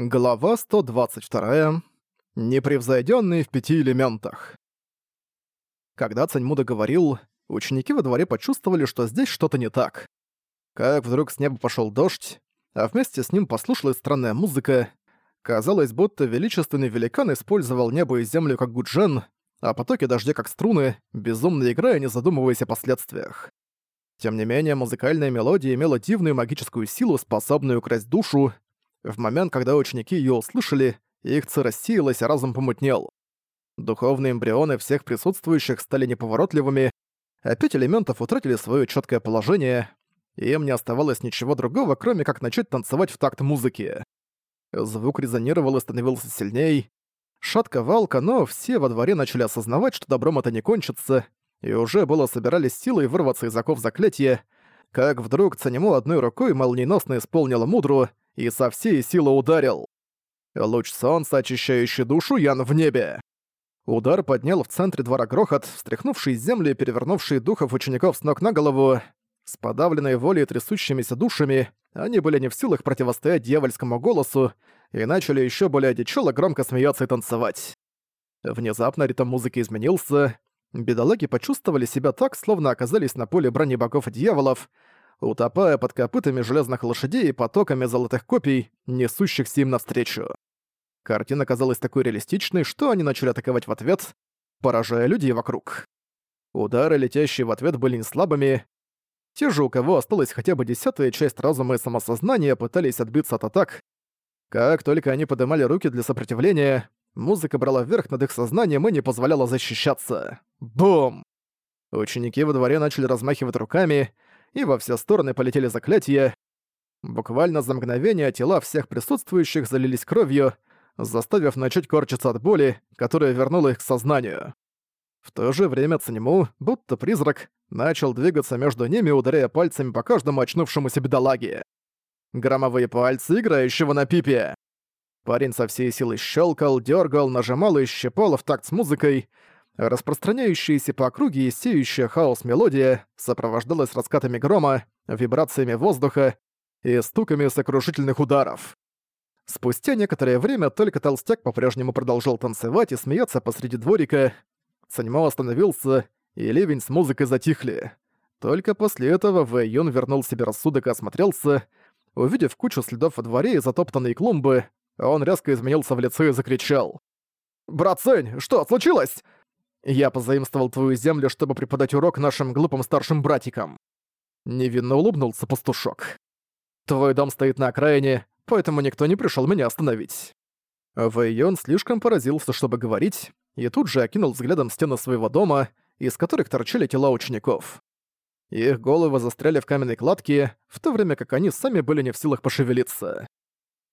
Глава 122. Непревзойденный в пяти элементах. Когда Цаньмуда говорил, ученики во дворе почувствовали, что здесь что-то не так. Как вдруг с неба пошел дождь, а вместе с ним послушалась странная музыка. Казалось, будто величественный великан использовал небо и землю как гуджен, а потоки дождя как струны, безумно играя, не задумываясь о последствиях. Тем не менее, музыкальная мелодия имела дивную магическую силу, способную украсть душу, в момент, когда ученики её услышали, их ци рассеялась, а разум помутнел. Духовные эмбрионы всех присутствующих стали неповоротливыми, а пять элементов утратили своё чёткое положение, и им не оставалось ничего другого, кроме как начать танцевать в такт музыки. Звук резонировал и становился сильней. Шатка-валка, но все во дворе начали осознавать, что добром это не кончится, и уже было собирались силой вырваться из оков заклятия, как вдруг Цанему одной рукой молниеносно исполнила мудру, и со всей силы ударил. Луч солнца, очищающий душу, Ян в небе. Удар поднял в центре двора грохот, встряхнувший землю и перевернувший духов учеников с ног на голову. С подавленной волей и трясущимися душами они были не в силах противостоять дьявольскому голосу и начали еще более одичало громко смеяться и танцевать. Внезапно ритм музыки изменился. Бедолаги почувствовали себя так, словно оказались на поле брони богов и дьяволов, утопая под копытами железных лошадей и потоками золотых копий, несущихся им навстречу. Картина казалась такой реалистичной, что они начали атаковать в ответ, поражая людей вокруг. Удары, летящие в ответ, были не слабыми. Те же, у кого осталась хотя бы десятая часть разума и самосознания, пытались отбиться от атак. Как только они поднимали руки для сопротивления, музыка брала вверх над их сознанием и не позволяла защищаться. Бум! Ученики во дворе начали размахивать руками, и во все стороны полетели заклятия. Буквально за мгновение тела всех присутствующих залились кровью, заставив начать корчиться от боли, которая вернула их к сознанию. В то же время Цанему, будто призрак, начал двигаться между ними, ударяя пальцами по каждому очнувшемуся бедолаге. Громовые пальцы, играющего на пипе. Парень со всей силы щелкал, дергал, нажимал и щипал в такт с музыкой, Распространяющаяся по округе и сеющая хаос мелодия сопровождалась раскатами грома, вибрациями воздуха и стуками сокрушительных ударов. Спустя некоторое время только толстяк по-прежнему продолжал танцевать и смеяться посреди дворика. Саньмо остановился, и ливень с музыкой затихли. Только после этого Вэй Юн вернул себе рассудок и осмотрелся. Увидев кучу следов во дворе и затоптанные клумбы, он резко изменился в лице и закричал. «Брат Сэнь, что случилось?» Я позаимствовал твою землю, чтобы преподать урок нашим глупым старшим братикам». Невинно улыбнулся пастушок. «Твой дом стоит на окраине, поэтому никто не пришел меня остановить». Вэйон слишком поразился, чтобы говорить, и тут же окинул взглядом стены своего дома, из которых торчали тела учеников. Их головы застряли в каменной кладке, в то время как они сами были не в силах пошевелиться.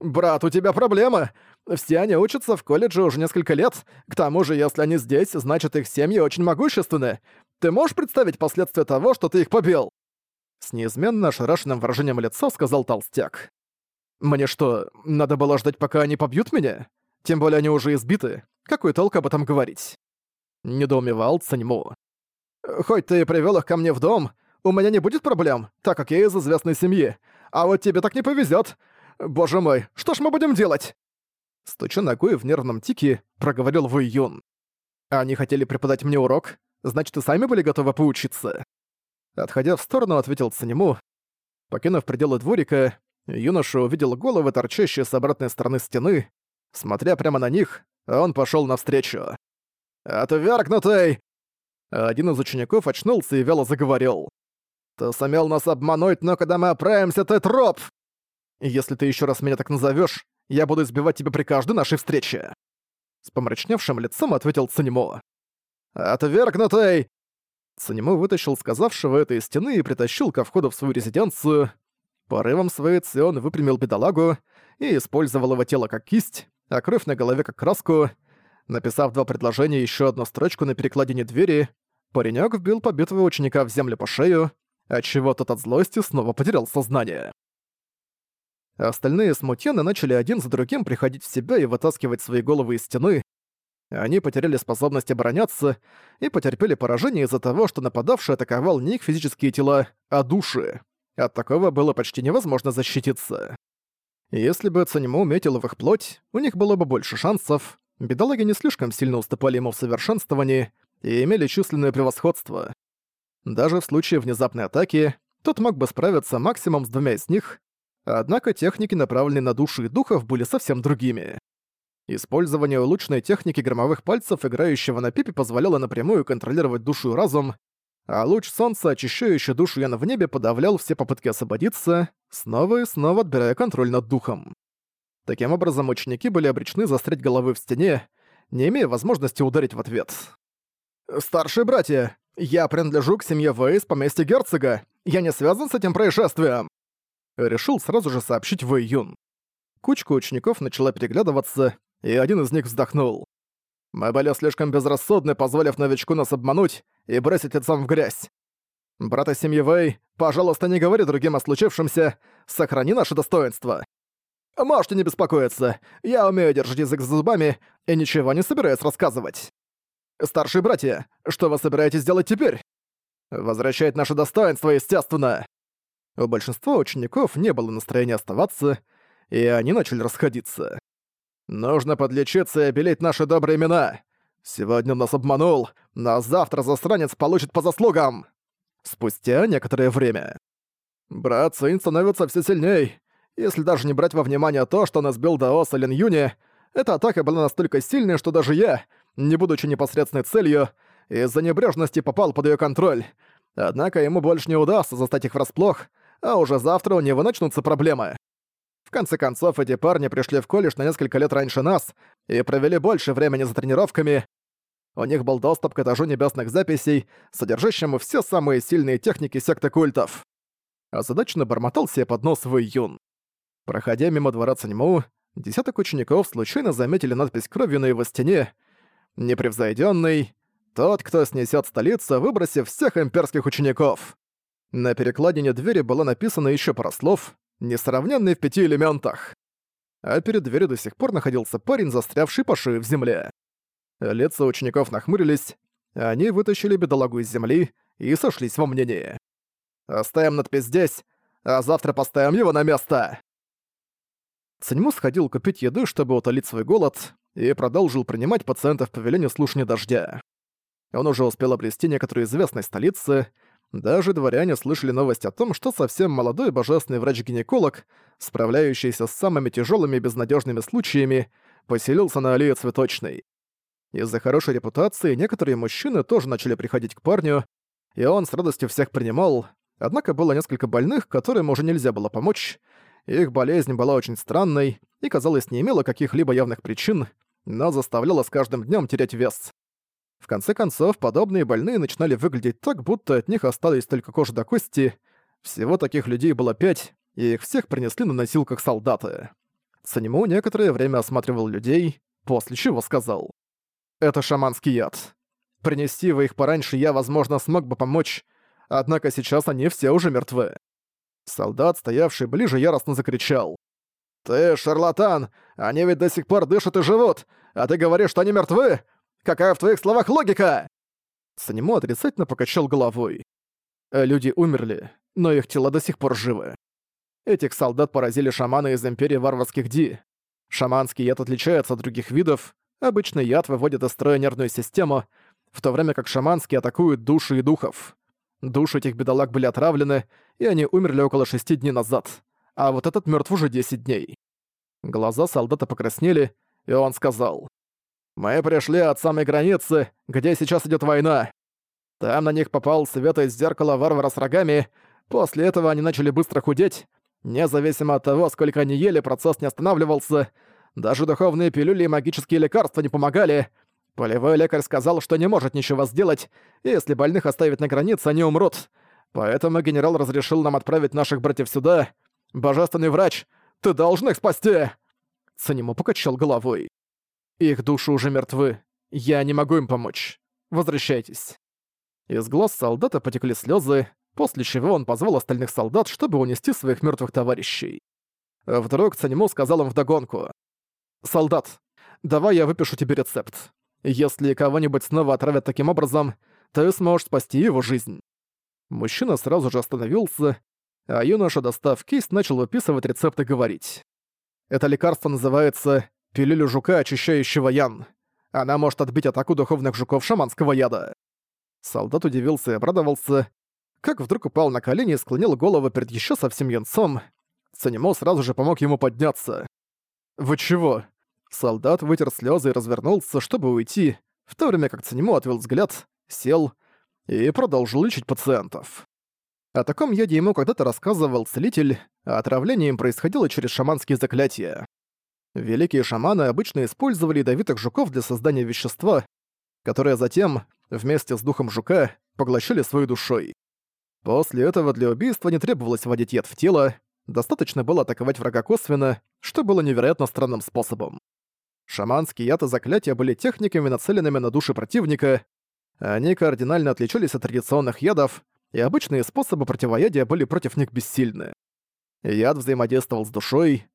«Брат, у тебя проблема! Все они учатся в колледже уже несколько лет. К тому же, если они здесь, значит их семьи очень могущественны. Ты можешь представить последствия того, что ты их побил?» С неизменно ошарашенным выражением лица сказал толстяк. «Мне что, надо было ждать, пока они побьют меня? Тем более они уже избиты. Какой толк об этом говорить?» Недоумевал Цаньму. «Хоть ты и привёл их ко мне в дом, у меня не будет проблем, так как я из известной семьи. А вот тебе так не повезёт. Боже мой, что ж мы будем делать?» Стуча ногой в нервном тике, проговорил Вэй Юн. «Они хотели преподать мне урок, значит, и сами были готовы поучиться?» Отходя в сторону, ответил Цанему. Покинув пределы дворика, юноша увидел головы, торчащие с обратной стороны стены. Смотря прямо на них, он пошёл навстречу. «Отвергнутый!» Один из учеников очнулся и вяло заговорил. «Ты сумел нас обмануть, но когда мы оправимся, ты троп!» Если ты еще раз меня так назовешь, я буду избивать тебя при каждой нашей встрече!» С помрачневшим лицом ответил Цанимо. «Отвергнутый!» Цанимо вытащил сказавшего это из стены и притащил ко входу в свою резиденцию. Порывом своей цион выпрямил бедолагу и использовал его тело как кисть, а кровь на голове как краску. Написав два предложения и еще одну строчку на перекладине двери, паренек вбил побитого ученика в землю по шею, отчего тот от злости снова потерял сознание. Остальные смутьяны начали один за другим приходить в себя и вытаскивать свои головы из стены. Они потеряли способность обороняться и потерпели поражение из-за того, что нападавший атаковал не их физические тела, а души. От такого было почти невозможно защититься. Если бы Цанему уметил в их плоть, у них было бы больше шансов. Бедолаги не слишком сильно уступали ему в совершенствовании и имели численное превосходство. Даже в случае внезапной атаки тот мог бы справиться максимум с двумя из них, однако техники, направленные на души и духов, были совсем другими. Использование улучшенной техники громовых пальцев, играющего на пипе, позволяло напрямую контролировать душу и разум, а луч солнца, очищающий душу Яна в небе, подавлял все попытки освободиться, снова и снова отбирая контроль над духом. Таким образом, ученики были обречены застрять головы в стене, не имея возможности ударить в ответ. «Старшие братья, я принадлежу к семье Вэй из поместья герцога. Я не связан с этим происшествием!» Решил сразу же сообщить Вэй Юн. Кучка учеников начала переглядываться, и один из них вздохнул. Мы были слишком безрассудны, позволив новичку нас обмануть и бросить лицом в грязь. Брат семьи Вэй, пожалуйста, не говори другим о случившемся, сохрани наше достоинство. Можете не беспокоиться, я умею держать язык за зубами и ничего не собираюсь рассказывать. Старшие братья, что вы собираетесь делать теперь? Возвращать наше достоинство, естественно. У большинства учеников не было настроения оставаться, и они начали расходиться. Нужно подлечиться и обелить наши добрые имена. Сегодня он нас обманул, но завтра засранец получит по заслугам. Спустя некоторое время. Брат Цин становится все сильней. Если даже не брать во внимание то, что он избил Даоса Лин Юни, эта атака была настолько сильной, что даже я, не будучи непосредственной целью, из-за небрежности попал под ее контроль. Однако ему больше не удастся застать их врасплох, а уже завтра у него начнутся проблемы конце концов, эти парни пришли в колледж на несколько лет раньше нас и провели больше времени за тренировками. У них был доступ к этажу небесных записей, содержащему все самые сильные техники секты культов. Озадаченно бормотал себе под нос в июн. Проходя мимо двора Цаньму, десяток учеников случайно заметили надпись кровью на его стене «Непревзойдённый. Тот, кто снесет столицу, выбросив всех имперских учеников». На перекладине двери было написано еще пара слов, несравненный в пяти элементах. А перед дверью до сих пор находился парень, застрявший по шее в земле. Лица учеников нахмурились, они вытащили бедолагу из земли и сошлись во мнении. «Оставим надпись здесь, а завтра поставим его на место!» Циньму сходил купить еды, чтобы утолить свой голод, и продолжил принимать пациентов по велению слушания дождя. Он уже успел обрести некоторую известность столицы, даже дворяне слышали новость о том, что совсем молодой божественный врач-гинеколог, справляющийся с самыми тяжелыми и безнадежными случаями, поселился на аллее Цветочной. Из-за хорошей репутации некоторые мужчины тоже начали приходить к парню, и он с радостью всех принимал, однако было несколько больных, которым уже нельзя было помочь, их болезнь была очень странной и, казалось, не имела каких-либо явных причин, но заставляла с каждым днем терять вес. В конце концов, подобные больные начинали выглядеть так, будто от них осталось только кожа до кости. Всего таких людей было пять, и их всех принесли на носилках солдаты. Санему некоторое время осматривал людей, после чего сказал. «Это шаманский яд. Принести вы их пораньше я, возможно, смог бы помочь, однако сейчас они все уже мертвы». Солдат, стоявший ближе, яростно закричал. «Ты шарлатан! Они ведь до сих пор дышат и живут, а ты говоришь, что они мертвы? Какая в твоих словах логика?» Санему отрицательно покачал головой. Э, люди умерли, но их тела до сих пор живы. Этих солдат поразили шаманы из Империи Варварских Ди. Шаманский яд отличается от других видов, обычный яд выводит из строя нервную систему, в то время как шаманские атакуют души и духов. Души этих бедолаг были отравлены, и они умерли около шести дней назад, а вот этот мертв уже 10 дней. Глаза солдата покраснели, и он сказал. Мы пришли от самой границы, где сейчас идет война. Там на них попал свет из зеркала варвара с рогами. После этого они начали быстро худеть. Независимо от того, сколько они ели, процесс не останавливался. Даже духовные пилюли и магические лекарства не помогали. Полевой лекарь сказал, что не может ничего сделать, если больных оставить на границе, они умрут. Поэтому генерал разрешил нам отправить наших братьев сюда. Божественный врач, ты должен их спасти!» Цанему покачал головой. Их души уже мертвы. Я не могу им помочь. Возвращайтесь». Из глаз солдата потекли слезы, после чего он позвал остальных солдат, чтобы унести своих мертвых товарищей. Вдруг Цанему сказал им вдогонку. «Солдат, давай я выпишу тебе рецепт. Если кого-нибудь снова отравят таким образом, ты сможешь спасти его жизнь». Мужчина сразу же остановился, а юноша, достав кисть, начал выписывать рецепт и говорить. Это лекарство называется «пилюля жука, очищающего ян». Она может отбить атаку духовных жуков шаманского яда». Солдат удивился и обрадовался, как вдруг упал на колени и склонил голову перед еще совсем янцом. Санимо сразу же помог ему подняться. «Вы чего?» Солдат вытер слезы и развернулся, чтобы уйти, в то время как Цанимо отвел взгляд, сел и продолжил лечить пациентов. О таком яде ему когда-то рассказывал целитель, а отравление им происходило через шаманские заклятия. Великие шаманы обычно использовали ядовитых жуков для создания вещества, которое затем, вместе с духом жука, поглощали своей душой. После этого для убийства не требовалось вводить яд в тело, достаточно было атаковать врага косвенно, что было невероятно странным способом. Шаманские яд и заклятия были техниками, нацеленными на души противника, они кардинально отличались от традиционных ядов, и обычные способы противоядия были против них бессильны. Яд взаимодействовал с душой.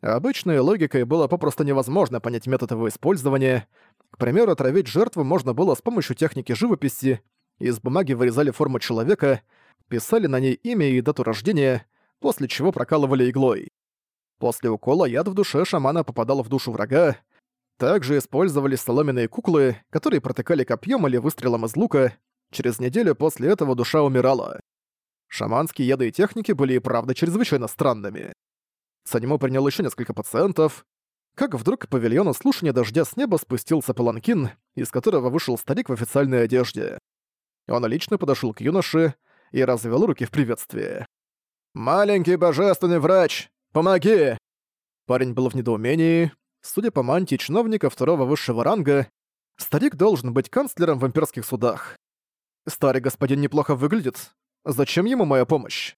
Обычной логикой было попросту невозможно понять метод его использования. К примеру, отравить жертву можно было с помощью техники живописи. Из бумаги вырезали форму человека, писали на ней имя и дату рождения, после чего прокалывали иглой. После укола яд в душе шамана попадал в душу врага. Также использовались соломенные куклы, которые протыкали копьем или выстрелом из лука. Через неделю после этого душа умирала. Шаманские яды и техники были и правда чрезвычайно странными. Санему принял еще несколько пациентов, как вдруг к павильону слушания дождя с неба спустился паланкин, из которого вышел старик в официальной одежде. Он лично подошел к юноше и развел руки в приветствии. «Маленький божественный врач, помоги!» Парень был в недоумении. Судя по мантии чиновника второго высшего ранга, старик должен быть канцлером в имперских судах. Старый господин неплохо выглядит. Зачем ему моя помощь?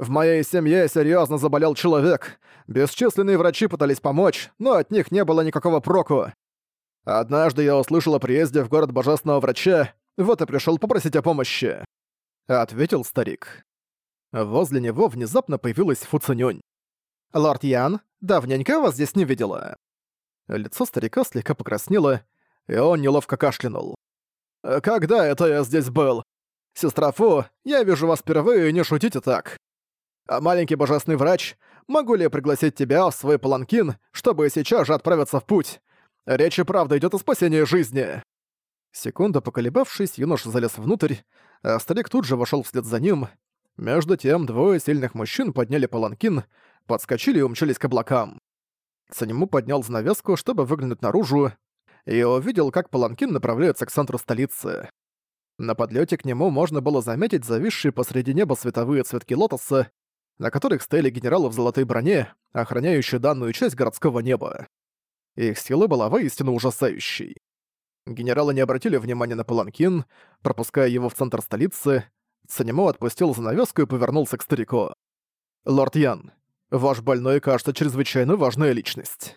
В моей семье серьезно заболел человек. Бесчисленные врачи пытались помочь, но от них не было никакого проку. Однажды я услышал о приезде в город божественного врача, вот и пришел попросить о помощи. Ответил старик. Возле него внезапно появилась Фуцинюнь. «Лорд Ян, давненько вас здесь не видела». Лицо старика слегка покраснело, и он неловко кашлянул. «Когда это я здесь был? Сестра Фу, я вижу вас впервые, не шутите так. А маленький божественный врач, могу ли я пригласить тебя в свой паланкин, чтобы сейчас же отправиться в путь? Речь и правда идет о спасении жизни». Секунду поколебавшись, юноша залез внутрь, а старик тут же вошел вслед за ним. Между тем, двое сильных мужчин подняли паланкин, подскочили и умчались к облакам. Санему поднял занавеску, чтобы выглянуть наружу, и увидел, как паланкин направляется к центру столицы. На подлете к нему можно было заметить зависшие посреди неба световые цветки лотоса, на которых стояли генералы в золотой броне, охраняющие данную часть городского неба. Их сила была воистину ужасающей. Генералы не обратили внимания на Паланкин, пропуская его в центр столицы. Санему отпустил занавеску и повернулся к старику. «Лорд Ян, ваш больной кажется чрезвычайно важная личность».